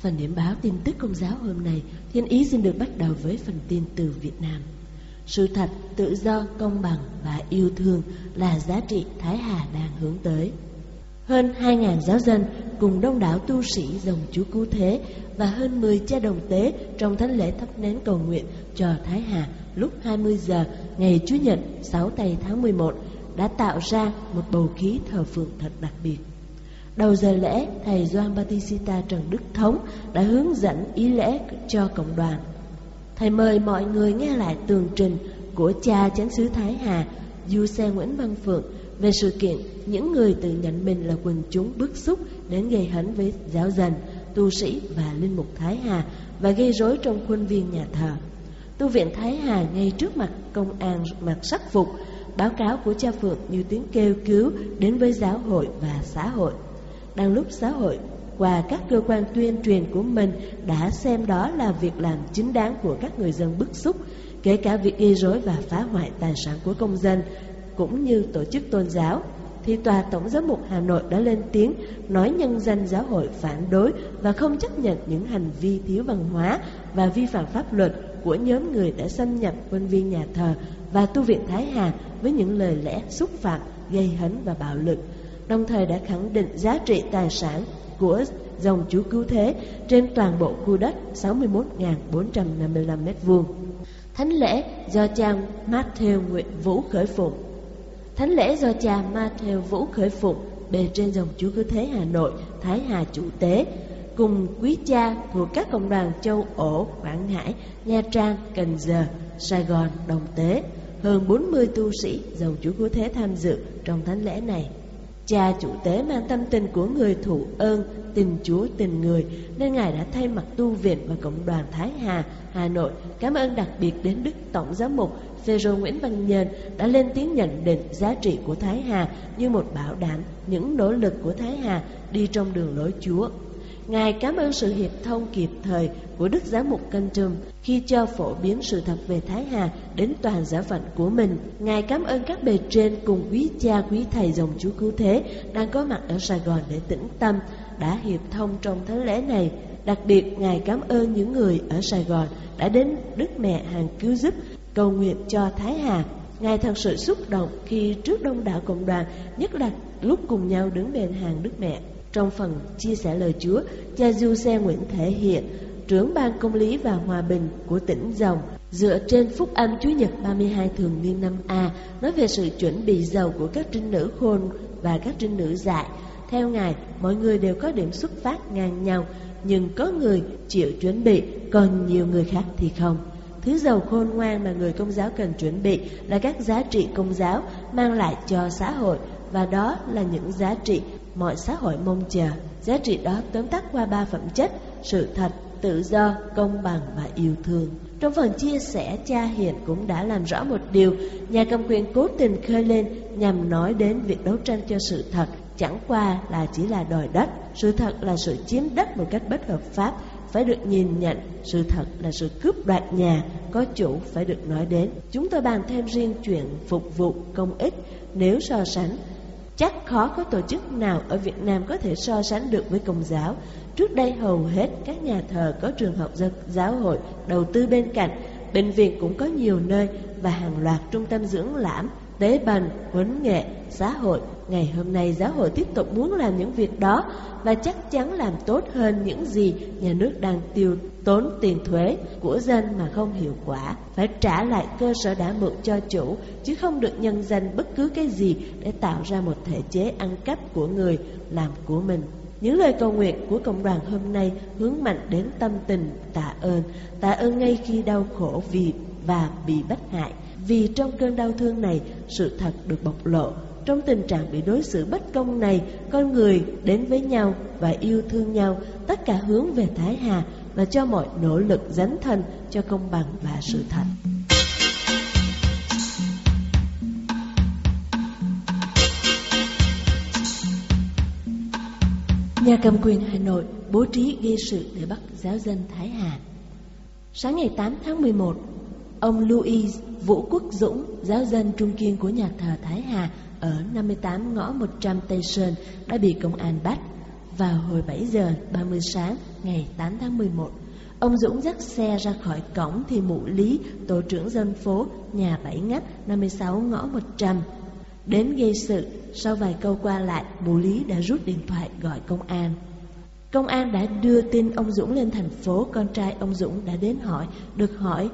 Phần điểm báo tin tức công giáo hôm nay, Thiên Ý xin được bắt đầu với phần tin từ Việt Nam. Sự thật, tự do, công bằng và yêu thương là giá trị Thái Hà đang hướng tới. Hơn 2.000 giáo dân cùng đông đảo tu sĩ dòng chú Cứu Thế và hơn 10 cha đồng tế trong thánh lễ thắp nén cầu nguyện cho Thái Hà lúc 20 giờ ngày Chủ nhật 6 tây tháng 11 đã tạo ra một bầu khí thờ phượng thật đặc biệt. Đầu giờ lễ, Thầy Doan Batista Trần Đức Thống đã hướng dẫn ý lễ cho cộng đoàn. Thầy mời mọi người nghe lại tường trình của cha chánh xứ Thái Hà, Du Xe Nguyễn Văn Phượng về sự kiện những người tự nhận mình là quần chúng bức xúc đến gây hấn với giáo dân, tu sĩ và linh mục Thái Hà và gây rối trong khuôn viên nhà thờ. Tu viện Thái Hà ngay trước mặt công an mặc sắc phục, báo cáo của cha Phượng như tiếng kêu cứu đến với giáo hội và xã hội. Đang lúc xã hội qua các cơ quan tuyên truyền của mình đã xem đó là việc làm chính đáng của các người dân bức xúc, kể cả việc gây rối và phá hoại tài sản của công dân, cũng như tổ chức tôn giáo, thì Tòa Tổng giám mục Hà Nội đã lên tiếng nói nhân dân giáo hội phản đối và không chấp nhận những hành vi thiếu văn hóa và vi phạm pháp luật của nhóm người đã xâm nhập quân viên nhà thờ và tu viện Thái Hà với những lời lẽ xúc phạm, gây hấn và bạo lực, đồng thời đã khẳng định giá trị tài sản của dòng chú cứu thế trên toàn bộ khu đất 61.455 m2. Thánh lễ do cha Matthew Nguyễn Vũ khởi phụng Thánh lễ do cha Matthew Vũ khởi phụng bề trên dòng chú Cứu Thế Hà Nội, Thái Hà Chủ Tế, cùng quý cha thuộc các cộng đoàn châu ổ, Quảng Ngãi, Nha Trang, Cần Giờ, Sài Gòn, Đồng Tế. Hơn 40 tu sĩ dòng chú Cứu Thế tham dự trong thánh lễ này. Cha chủ tế mang tâm tình của người thụ ơn, tình Chúa, tình người, nên Ngài đã thay mặt tu viện và cộng đoàn Thái Hà, Hà Nội cảm ơn đặc biệt đến Đức Tổng Giám mục Phêrô Nguyễn Văn Nhơn đã lên tiếng nhận định giá trị của Thái Hà như một bảo đảm những nỗ lực của Thái Hà đi trong đường lối Chúa. Ngài cảm ơn sự hiệp thông kịp thời của Đức Giám mục Canh Trùm khi cho phổ biến sự thật về Thái Hà đến toàn giáo phận của mình. Ngài cảm ơn các bề trên cùng quý cha quý thầy dòng Chú Cứu Thế đang có mặt ở Sài Gòn để tĩnh tâm, đã hiệp thông trong thánh lễ này. Đặc biệt, Ngài cảm ơn những người ở Sài Gòn đã đến Đức Mẹ hàng cứu giúp cầu nguyện cho Thái Hà. Ngài thật sự xúc động khi trước đông đảo cộng đoàn, nhất là lúc cùng nhau đứng bên hàng Đức Mẹ. Trong phần chia sẻ lời Chúa, cha Du Xe Nguyễn thể hiện trưởng ban công lý và hòa bình của tỉnh Dòng dựa trên phúc âm Chúa Nhật 32 thường niên năm A nói về sự chuẩn bị giàu của các trinh nữ khôn và các trinh nữ dại. Theo Ngài, mọi người đều có điểm xuất phát ngang nhau, nhưng có người chịu chuẩn bị, còn nhiều người khác thì không. Thứ giàu khôn ngoan mà người công giáo cần chuẩn bị là các giá trị công giáo mang lại cho xã hội và đó là những giá trị mọi xã hội mong chờ. Giá trị đó tóm tắt qua ba phẩm chất, sự thật, tự do, công bằng và yêu thương. Trong phần chia sẻ, cha Hiền cũng đã làm rõ một điều, nhà cầm quyền cố tình khơi lên nhằm nói đến việc đấu tranh cho sự thật, chẳng qua là chỉ là đòi đất. Sự thật là sự chiếm đất một cách bất hợp pháp, phải được nhìn nhận, sự thật là sự cướp đoạt nhà, có chủ phải được nói đến. Chúng tôi bàn thêm riêng chuyện phục vụ công ích, nếu so sánh Chắc khó có tổ chức nào ở Việt Nam có thể so sánh được với công giáo. Trước đây hầu hết các nhà thờ có trường học giáo hội đầu tư bên cạnh, bệnh viện cũng có nhiều nơi và hàng loạt trung tâm dưỡng lãm tế bần, huấn nghệ, xã hội. Ngày hôm nay giáo hội tiếp tục muốn làm những việc đó và chắc chắn làm tốt hơn những gì nhà nước đang tiêu tốn tiền thuế của dân mà không hiệu quả. Phải trả lại cơ sở đã mượn cho chủ, chứ không được nhân danh bất cứ cái gì để tạo ra một thể chế ăn cắp của người làm của mình. Những lời cầu nguyện của cộng đoàn hôm nay hướng mạnh đến tâm tình tạ ơn, tạ ơn ngay khi đau khổ vì và bị bắt hại. Vì trong cơn đau thương này, sự thật được bộc lộ. Trong tình trạng bị đối xử bất công này, con người đến với nhau và yêu thương nhau, tất cả hướng về Thái Hà và cho mọi nỗ lực dấn thân cho công bằng và sự thật. Nhà cầm quyền Hà Nội bố trí gây sự để bắt giáo dân Thái Hà. Sáng ngày 8 tháng 11, ông Louis Vũ Quốc Dũng, giáo dân trung kiên của nhà thờ Thái Hà ở 58 ngõ 100 Tây Sơn đã bị công an bắt vào hồi 7 giờ 30 sáng ngày 8 tháng 11. Ông Dũng dắt xe ra khỏi cổng thì mụ Lý, tổ trưởng dân phố nhà Bảy Ngách 56 ngõ 100 Đến gây sự, sau vài câu qua lại, mụ Lý đã rút điện thoại gọi công an. Công an đã đưa tin ông Dũng lên thành phố, con trai ông Dũng đã đến hỏi, được hỏi,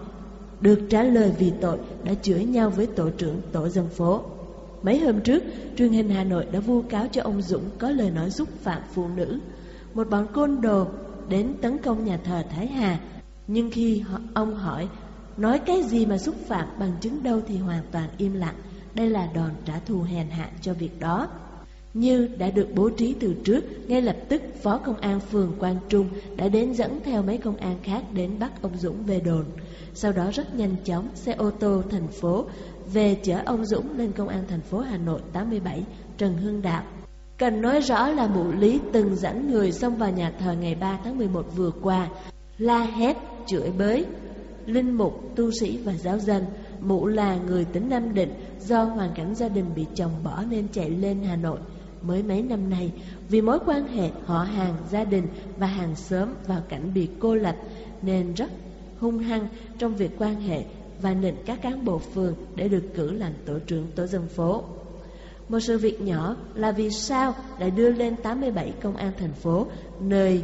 được trả lời vì tội đã chửi nhau với tổ trưởng tổ dân phố. Mấy hôm trước, truyền hình Hà Nội đã vu cáo cho ông Dũng có lời nói xúc phạm phụ nữ. Một bọn côn đồ đến tấn công nhà thờ Thái Hà, nhưng khi ông hỏi nói cái gì mà xúc phạm bằng chứng đâu thì hoàn toàn im lặng. Đây là đòn trả thù hèn hạ cho việc đó. Như đã được bố trí từ trước, ngay lập tức Phó Công an phường Quang Trung đã đến dẫn theo mấy công an khác đến bắt ông Dũng về đồn. Sau đó rất nhanh chóng, xe ô tô thành phố về chở ông Dũng lên Công an thành phố Hà Nội 87, Trần Hưng Đạo. Cần nói rõ là mụ Lý từng dẫn người xông vào nhà thờ ngày 3 tháng 11 vừa qua, la hét, chửi bới, linh mục, tu sĩ và giáo dân. Mụ là người tỉnh Nam Định, do hoàn cảnh gia đình bị chồng bỏ nên chạy lên Hà Nội. Mới mấy năm nay, vì mối quan hệ họ hàng, gia đình và hàng xóm vào cảnh bị cô lập nên rất hung hăng trong việc quan hệ và nịnh các cán bộ phường để được cử làm tổ trưởng tổ dân phố. Một sự việc nhỏ là vì sao lại đưa lên 87 công an thành phố, nơi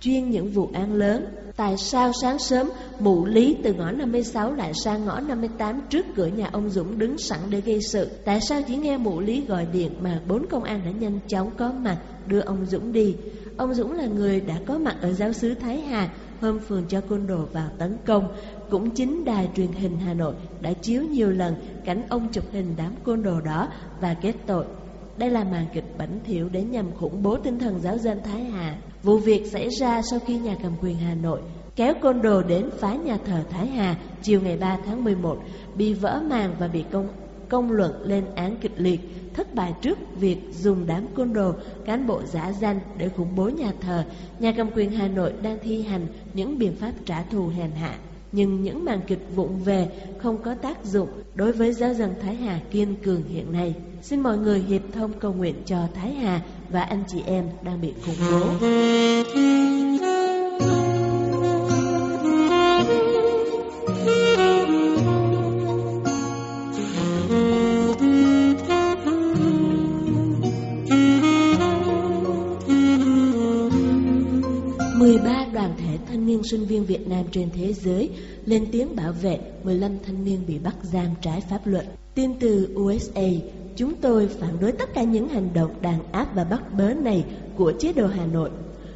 chuyên những vụ án lớn Tại sao sáng sớm, mụ Lý từ ngõ 56 lại sang ngõ 58 trước cửa nhà ông Dũng đứng sẵn để gây sự? Tại sao chỉ nghe mụ Lý gọi điện mà bốn công an đã nhanh chóng có mặt, đưa ông Dũng đi? Ông Dũng là người đã có mặt ở giáo sứ Thái Hà, hôm phường cho côn đồ vào tấn công. Cũng chính đài truyền hình Hà Nội đã chiếu nhiều lần cảnh ông chụp hình đám côn đồ đó và kết tội. Đây là màn kịch bẩn thỉu để nhằm khủng bố tinh thần giáo dân Thái Hà. Vụ việc xảy ra sau khi nhà cầm quyền Hà Nội kéo côn đồ đến phá nhà thờ Thái Hà chiều ngày 3 tháng 11, bị vỡ màn và bị công công luận lên án kịch liệt, thất bại trước việc dùng đám côn đồ, cán bộ giả danh để khủng bố nhà thờ. Nhà cầm quyền Hà Nội đang thi hành những biện pháp trả thù hèn hạ. Nhưng những màn kịch vụng về không có tác dụng đối với giáo dân Thái Hà kiên cường hiện nay. Xin mọi người hiệp thông cầu nguyện cho Thái Hà và anh chị em đang bị khủng bố. Thanh niên sinh viên Việt Nam trên thế giới lên tiếng bảo vệ 15 thanh niên bị bắt giam trái pháp luật. Tin từ USA, chúng tôi phản đối tất cả những hành động đàn áp và bắt bớ này của chế độ Hà Nội.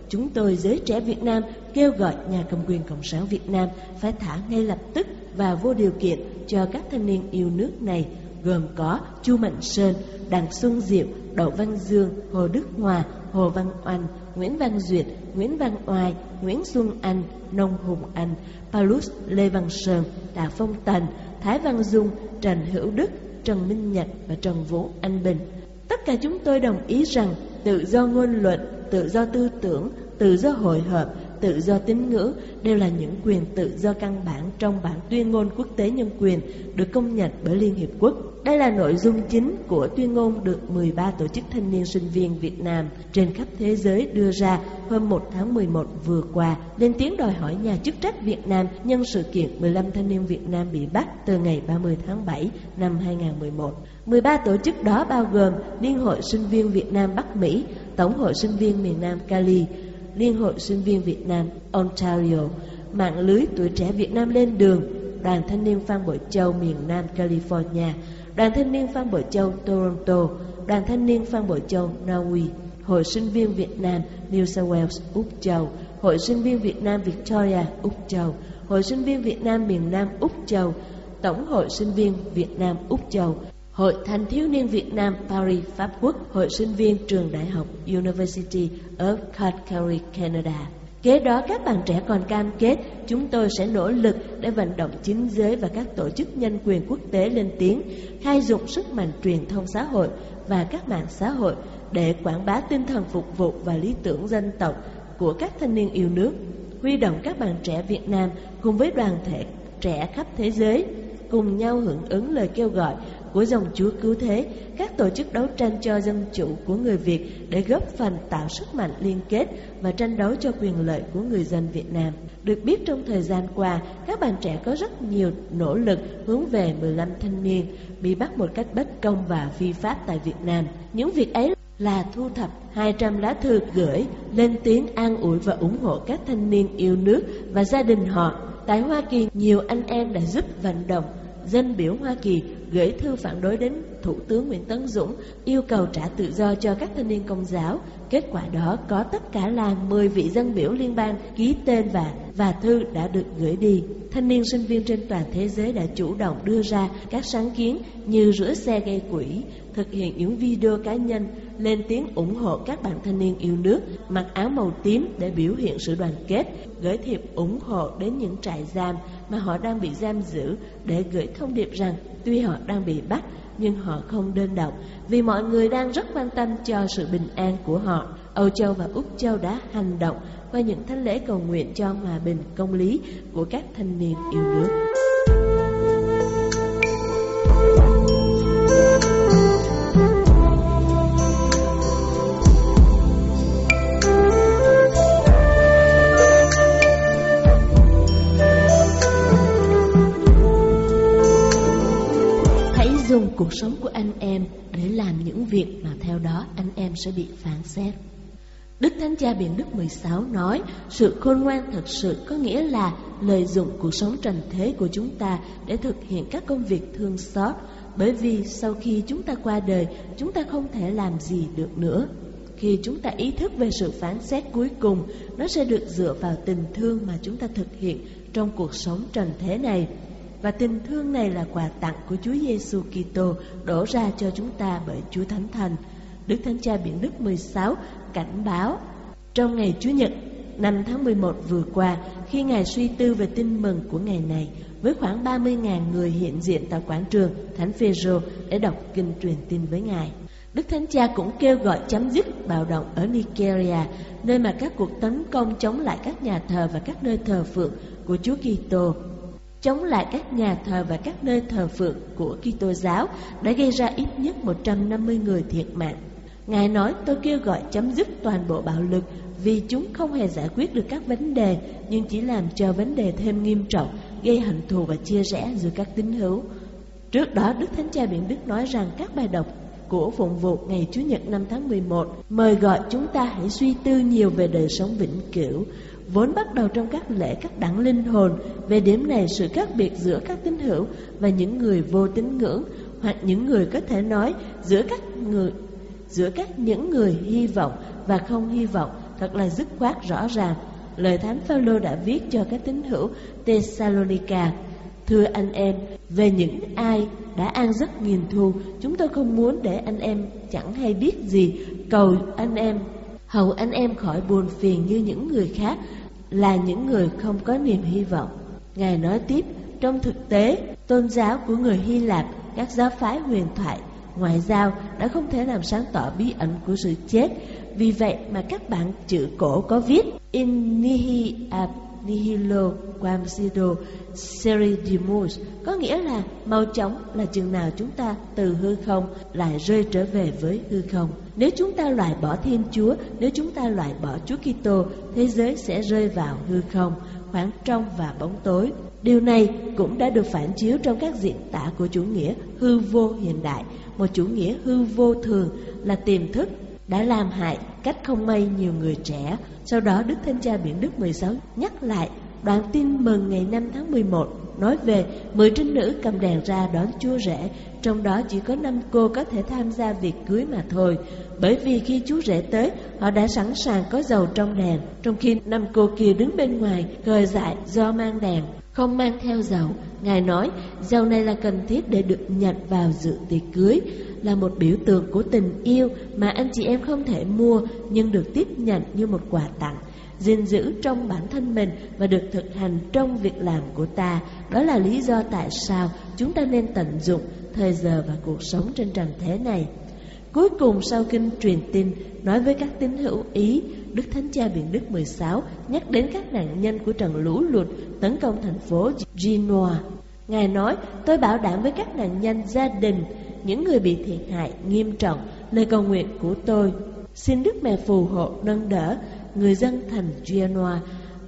Chúng tôi giới trẻ Việt Nam kêu gọi nhà cầm quyền Cộng sản Việt Nam phải thả ngay lập tức và vô điều kiện cho các thanh niên yêu nước này gồm có Chu Mạnh Sơn, Đặng Xuân Diệu, Đậu Văn Dương, Hồ Đức Hòa, Hồ Văn Oanh, Nguyễn Văn Duyệt, Nguyễn Văn Oai, Nguyễn Xuân Anh, Nông Hùng Anh, Paulus Lê Văn Sơn, Tạ Phong Tần, Thái Văn Dung, Trần Hữu Đức, Trần Minh Nhật và Trần Vũ Anh Bình. Tất cả chúng tôi đồng ý rằng tự do ngôn luận, tự do tư tưởng, tự do hội họp, tự do tín ngưỡng đều là những quyền tự do căn bản trong bản tuyên ngôn quốc tế nhân quyền được công nhận bởi Liên Hiệp Quốc. Đây là nội dung chính của tuyên ngôn được 13 tổ chức thanh niên sinh viên Việt Nam trên khắp thế giới đưa ra hôm 1 tháng 11 vừa qua, lên tiếng đòi hỏi nhà chức trách Việt Nam nhân sự kiện 15 thanh niên Việt Nam bị bắt từ ngày 30 tháng 7 năm 2011. 13 tổ chức đó bao gồm Liên hội sinh viên Việt Nam Bắc Mỹ, Tổng hội sinh viên miền Nam Cali, Liên hội sinh viên Việt Nam Ontario, mạng lưới tuổi trẻ Việt Nam lên đường, Đoàn Thanh niên Phan Bội Châu miền Nam California, Đoàn Thanh niên Phan Bội Châu Toronto, Đoàn Thanh niên Phan Bội Châu Na Uy, Hội sinh viên Việt Nam New South Wales Úc Châu, Hội sinh viên Việt Nam Victoria Úc Châu, Hội sinh viên Việt Nam miền Nam Úc Châu, Tổng hội sinh viên Việt Nam Úc Châu, Hội Thanh thiếu niên Việt Nam Paris Pháp Quốc, Hội sinh viên trường đại học University of Calgary, Canada. Kế đó các bạn trẻ còn cam kết chúng tôi sẽ nỗ lực để vận động chính giới và các tổ chức nhân quyền quốc tế lên tiếng, khai dụng sức mạnh truyền thông xã hội và các mạng xã hội để quảng bá tinh thần phục vụ và lý tưởng dân tộc của các thanh niên yêu nước, huy động các bạn trẻ Việt Nam cùng với đoàn thể trẻ khắp thế giới cùng nhau hưởng ứng lời kêu gọi của dòng Chúa cứu thế, các tổ chức đấu tranh cho dân chủ của người Việt để góp phần tạo sức mạnh liên kết và tranh đấu cho quyền lợi của người dân Việt Nam. Được biết trong thời gian qua, các bạn trẻ có rất nhiều nỗ lực hướng về 15 thanh niên bị bắt một cách bất công và phi pháp tại Việt Nam. Những việc ấy là thu thập 200 lá thư gửi lên tiếng an ủi và ủng hộ các thanh niên yêu nước và gia đình họ. Tại Hoa Kỳ, nhiều anh em đã giúp vận động dân biểu Hoa Kỳ gửi thư phản đối đến Thủ tướng Nguyễn Tấn Dũng yêu cầu trả tự do cho các thanh niên công giáo. Kết quả đó có tất cả là 10 vị dân biểu liên bang ký tên và và thư đã được gửi đi. Thanh niên sinh viên trên toàn thế giới đã chủ động đưa ra các sáng kiến như rửa xe gây quỹ, thực hiện những video cá nhân lên tiếng ủng hộ các bạn thanh niên yêu nước, mặc áo màu tím để biểu hiện sự đoàn kết, gửi thiệp ủng hộ đến những trại giam mà họ đang bị giam giữ để gửi thông điệp rằng tuy họ đang bị bắt, nhưng họ không đơn độc, vì mọi người đang rất quan tâm cho sự bình an của họ. Âu Châu và Úc Châu đã hành động qua những thánh lễ cầu nguyện cho hòa bình, công lý của các thanh niên yêu nước. Cuộc sống của anh em để làm những việc mà theo đó anh em sẽ bị phán xét. Đức Thánh Cha Biển Đức 16 nói sự khôn ngoan thật sự có nghĩa là lợi dụng cuộc sống trần thế của chúng ta để thực hiện các công việc thương xót bởi vì sau khi chúng ta qua đời chúng ta không thể làm gì được nữa. Khi chúng ta ý thức về sự phán xét cuối cùng, nó sẽ được dựa vào tình thương mà chúng ta thực hiện trong cuộc sống trần thế này. Và tình thương này là quà tặng của Chúa Giêsu Kitô đổ ra cho chúng ta bởi Chúa Thánh Thần. Đức Thánh Cha Biển Đức 16 cảnh báo trong ngày Chúa Nhật năm tháng 11 vừa qua khi Ngài suy tư về tin mừng của ngày này với khoảng 30.000 người hiện diện tại quảng trường Thánh Phêrô để đọc kinh truyền tin với Ngài. Đức Thánh Cha cũng kêu gọi chấm dứt bạo động ở Nigeria, nơi mà các cuộc tấn công chống lại các nhà thờ và các nơi thờ phượng của Chúa Kitô chống lại các nhà thờ và các nơi thờ phượng của Kitô giáo đã gây ra ít nhất 150 người thiệt mạng. Ngài nói tôi kêu gọi chấm dứt toàn bộ bạo lực vì chúng không hề giải quyết được các vấn đề nhưng chỉ làm cho vấn đề thêm nghiêm trọng, gây hận thù và chia rẽ giữa các tín hữu. Trước đó, Đức Thánh Cha Biển Đức nói rằng các bài đọc của phụng vụ ngày Chủ nhật năm tháng 11 mời gọi chúng ta hãy suy tư nhiều về đời sống vĩnh cửu, vốn bắt đầu trong các lễ các đẳng linh hồn. Về điểm này, sự khác biệt giữa các tín hữu và những người vô tín ngưỡng hoặc những người có thể nói giữa các người giữa các những người hy vọng và không hy vọng thật là dứt khoát rõ ràng. Lời Thánh Phaolô đã viết cho các tín hữu Thessalonica Thưa anh em, về những ai đã an giấc nghìn thu, chúng tôi không muốn để anh em chẳng hay biết gì, cầu anh em, hầu anh em khỏi buồn phiền như những người khác, là những người không có niềm hy vọng. Ngài nói tiếp, trong thực tế, tôn giáo của người Hy Lạp, các giáo phái huyền thoại ngoại giao đã không thể làm sáng tỏ bí ẩn của sự chết. Vì vậy mà các bạn chữ cổ có viết In nihi ab nihilo Quam Sido seridimus có nghĩa là mau chóng là chừng nào chúng ta từ hư không lại rơi trở về với hư không. Nếu chúng ta loại bỏ Thiên Chúa, nếu chúng ta loại bỏ Chúa Kitô, thế giới sẽ rơi vào hư không, khoảng trong và bóng tối. Điều này cũng đã được phản chiếu trong các diễn tả của chủ nghĩa hư vô hiện đại, một chủ nghĩa hư vô thường là tiềm thức đã làm hại cách không may nhiều người trẻ. Sau đó Đức Thanh Cha Biển Đức 16 nhắc lại đoạn tin mừng ngày 5 tháng 11 nói về 10 trinh nữ cầm đèn ra đón chúa rể, trong đó chỉ có 5 cô có thể tham gia việc cưới mà thôi. Bởi vì khi chú rể tới, họ đã sẵn sàng có dầu trong đèn, trong khi năm cô kia đứng bên ngoài, cờ dại do mang đèn, không mang theo dầu. Ngài nói, dầu này là cần thiết để được nhận vào dự tiệc cưới, là một biểu tượng của tình yêu mà anh chị em không thể mua nhưng được tiếp nhận như một quà tặng gìn giữ trong bản thân mình và được thực hành trong việc làm của ta. Đó là lý do tại sao chúng ta nên tận dụng thời giờ và cuộc sống trên trần thế này. Cuối cùng sau kinh truyền tin nói với các tín hữu Ý, Đức Thánh Cha Biển Đức 16 nhắc đến các nạn nhân của trận lũ lụt tấn công thành phố Genoa. Ngài nói, tôi bảo đảm với các nạn nhân gia đình, những người bị thiệt hại nghiêm trọng, lời cầu nguyện của tôi. Xin Đức Mẹ phù hộ nâng đỡ người dân thành Genoa.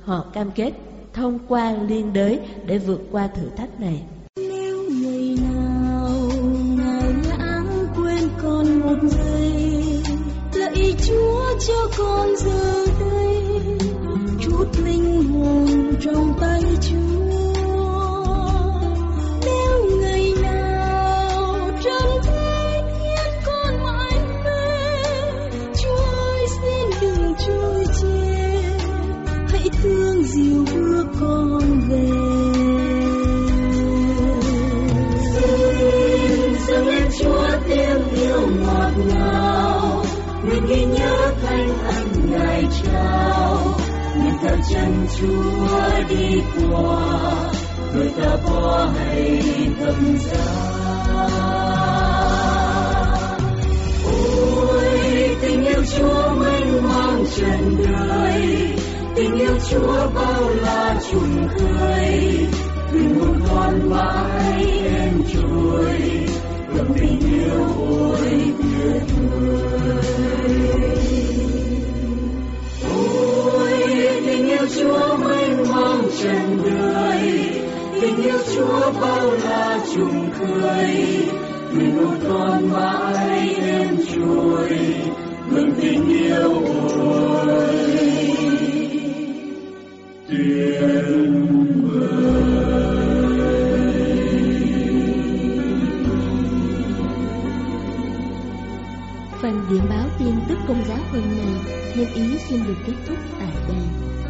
Họ cam kết thông qua liên đới để vượt qua thử thách này. Nếu ngày nào ngài lãng quên con một giây, lạy Chúa cho con giờ đây chút linh hồn trong tay trao nguyện theo chân chúa đi qua người ta bỏ hay thầm giá ôi tình yêu chúa mênh mang trần đời tình yêu chúa bao la trùng khơi vì một con mãi em trôi chúa bao la trùng khơi vì một con mãi em trôi mừng tình yêu ôi tuyệt Điểm báo tin tức công giáo hôm nay, Thiên Ý xin được kết thúc tại đây.